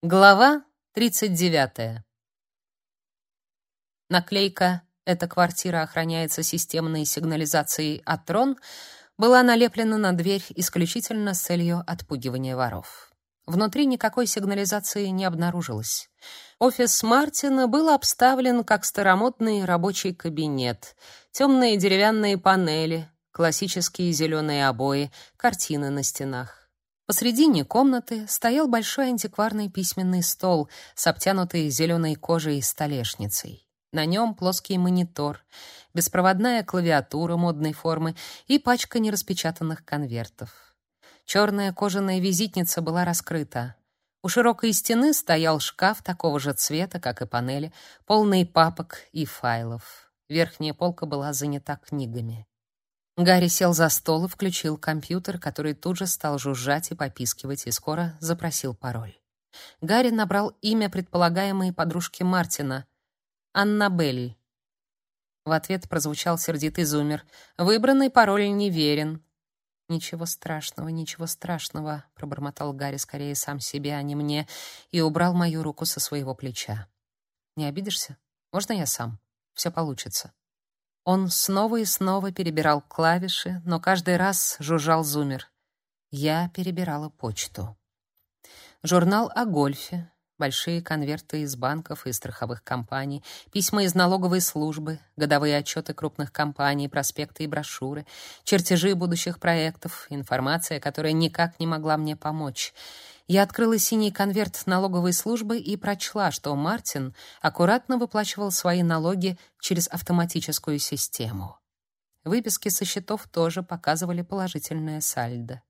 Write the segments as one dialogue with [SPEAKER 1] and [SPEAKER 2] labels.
[SPEAKER 1] Глава 39. Наклейка «Эта квартира охраняется системной сигнализацией «Атрон» была налеплена на дверь исключительно с целью отпугивания воров. Внутри никакой сигнализации не обнаружилось. Офис Мартина был обставлен как старомодный рабочий кабинет. Темные деревянные панели, классические зеленые обои, картины на стенах. Посредине комнаты стоял большой антикварный письменный стол с обтянутой зеленой кожей столешницей. На нем плоский монитор, беспроводная клавиатура модной формы и пачка нераспечатанных конвертов. Черная кожаная визитница была раскрыта. У широкой стены стоял шкаф такого же цвета, как и панели, полный папок и файлов. Верхняя полка была занята книгами. Гарри сел за стол и включил компьютер, который тут же стал жужжать и попискивать, и скоро запросил пароль. Гарри набрал имя предполагаемой подружки Мартина — Аннабель. В ответ прозвучал сердитый зумер. «Выбранный пароль неверен». «Ничего страшного, ничего страшного», — пробормотал Гарри скорее сам себе, а не мне, и убрал мою руку со своего плеча. «Не обидишься? Можно я сам? Все получится». Он снова и снова перебирал клавиши, но каждый раз жужжал зумер. Я перебирала почту. Журнал о гольфе, большие конверты из банков и страховых компаний, письма из налоговой службы, годовые отчеты крупных компаний, проспекты и брошюры, чертежи будущих проектов, информация, которая никак не могла мне помочь — я открыла синий конверт налоговой службы и прочла, что Мартин аккуратно выплачивал свои налоги через автоматическую систему. Выписки со счетов тоже показывали положительное сальдо.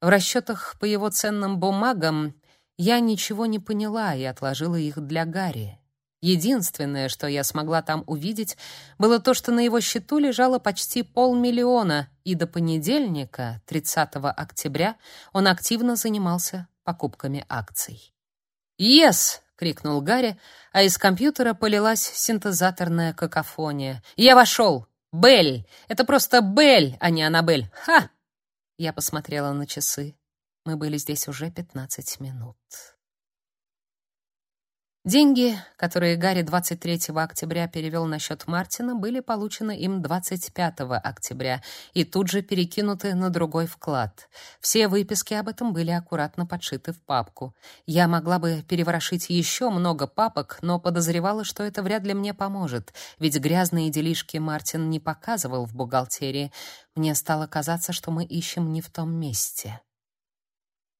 [SPEAKER 1] В расчетах по его ценным бумагам я ничего не поняла и отложила их для Гарри. Единственное, что я смогла там увидеть, было то, что на его счету лежало почти полмиллиона, и до понедельника, 30 октября, он активно занимался покупками акций. «Yes!» — крикнул Гарри, а из компьютера полилась синтезаторная какофония. «Я вошел! Белль! Это просто Белль, а не Аннабель! Ха!» Я посмотрела на часы. Мы были здесь уже 15 минут. Деньги, которые Гарри 23 октября перевел на счет Мартина, были получены им 25 октября и тут же перекинуты на другой вклад. Все выписки об этом были аккуратно подшиты в папку. Я могла бы переворошить еще много папок, но подозревала, что это вряд ли мне поможет, ведь грязные делишки Мартин не показывал в бухгалтерии. Мне стало казаться, что мы ищем не в том месте.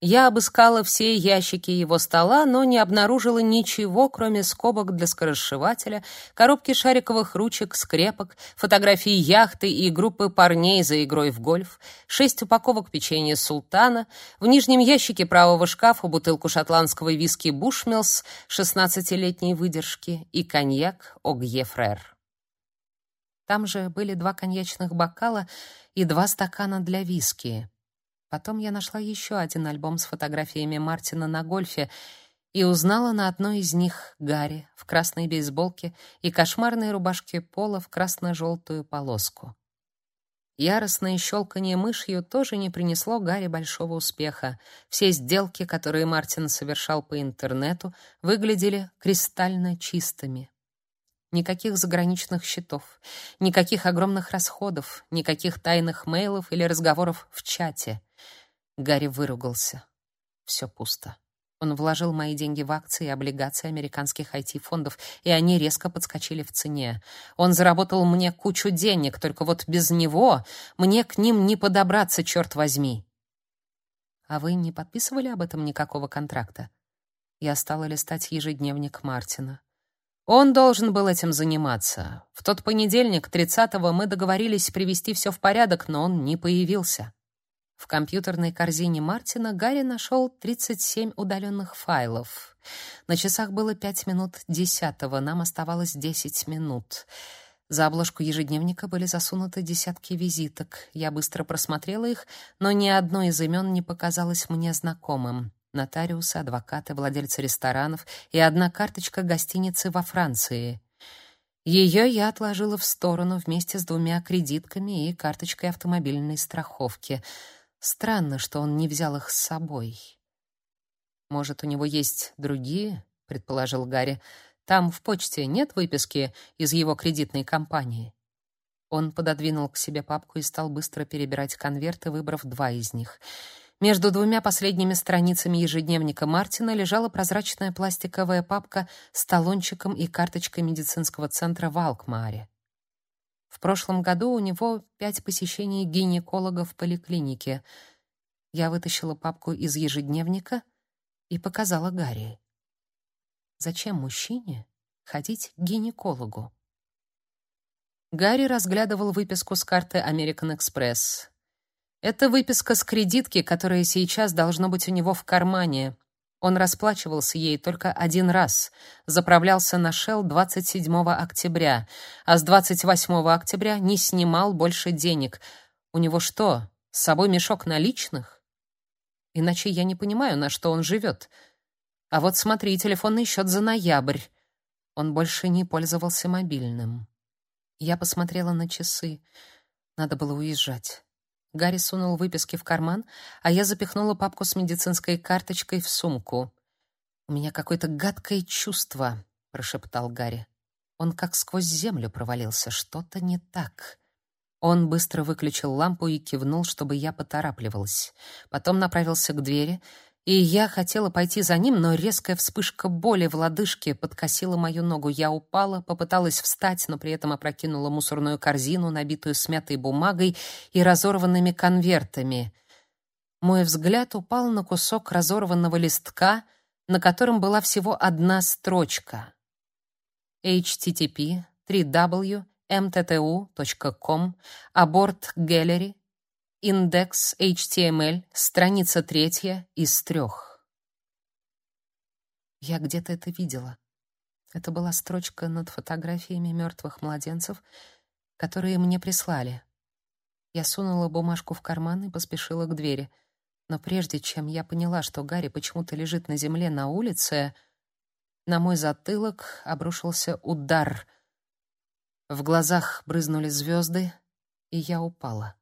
[SPEAKER 1] Я обыскала все ящики его стола, но не обнаружила ничего, кроме скобок для скоросшивателя, коробки шариковых ручек, скрепок, фотографий яхты и группы парней за игрой в гольф, шесть упаковок печенья «Султана», в нижнем ящике правого шкафа бутылку шотландского виски «Бушмилс» 16-летней выдержки и коньяк «Огье Фрер». Там же были два коньячных бокала и два стакана для виски. Потом я нашла еще один альбом с фотографиями Мартина на гольфе и узнала на одной из них Гарри в красной бейсболке и кошмарной рубашке пола в красно-желтую полоску. Яростное щелканье мышью тоже не принесло Гарри большого успеха. Все сделки, которые Мартин совершал по интернету, выглядели кристально чистыми. Никаких заграничных счетов, никаких огромных расходов, никаких тайных мейлов или разговоров в чате. Гарри выругался. Все пусто. Он вложил мои деньги в акции и облигации американских IT-фондов, и они резко подскочили в цене. Он заработал мне кучу денег, только вот без него мне к ним не подобраться, черт возьми. А вы не подписывали об этом никакого контракта? Я стала листать ежедневник Мартина. Он должен был этим заниматься. В тот понедельник, 30-го, мы договорились привести все в порядок, но он не появился. В компьютерной корзине Мартина Гарри нашел 37 удаленных файлов. На часах было 5 минут десятого, нам оставалось 10 минут. За обложку ежедневника были засунуты десятки визиток. Я быстро просмотрела их, но ни одно из имен не показалось мне знакомым нотариусы, адвокаты, владельцы ресторанов и одна карточка гостиницы во Франции. Ее я отложила в сторону вместе с двумя кредитками и карточкой автомобильной страховки. Странно, что он не взял их с собой. Может, у него есть другие, предположил Гарри. Там в почте нет выписки из его кредитной компании. Он пододвинул к себе папку и стал быстро перебирать конверты, выбрав два из них. Между двумя последними страницами ежедневника Мартина лежала прозрачная пластиковая папка с талончиком и карточкой медицинского центра в Алкмааре. В прошлом году у него пять посещений гинеколога в поликлинике. Я вытащила папку из ежедневника и показала Гарри. Зачем мужчине ходить к гинекологу? Гарри разглядывал выписку с карты American Express. Это выписка с кредитки, которая сейчас должно быть у него в кармане. Он расплачивался ей только один раз. Заправлялся на Shell 27 октября, а с 28 октября не снимал больше денег. У него что, с собой мешок наличных? Иначе я не понимаю, на что он живет. А вот смотри, телефонный счет за ноябрь. Он больше не пользовался мобильным. Я посмотрела на часы. Надо было уезжать. Гарри сунул выписки в карман, а я запихнула папку с медицинской карточкой в сумку. «У меня какое-то гадкое чувство», — прошептал Гарри. Он как сквозь землю провалился. Что-то не так. Он быстро выключил лампу и кивнул, чтобы я поторапливалась. Потом направился к двери — и я хотела пойти за ним, но резкая вспышка боли в лодыжке подкосила мою ногу. Я упала, попыталась встать, но при этом опрокинула мусорную корзину, набитую смятой бумагой и разорванными конвертами. Мой взгляд упал на кусок разорванного листка, на котором была всего одна строчка. http 3w mttu.com аборт gallery Индекс HTML, страница третья из трех. Я где-то это видела. Это была строчка над фотографиями мертвых младенцев, которые мне прислали. Я сунула бумажку в карман и поспешила к двери. Но прежде чем я поняла, что Гарри почему-то лежит на земле на улице, на мой затылок обрушился удар. В глазах брызнули звезды, и я упала.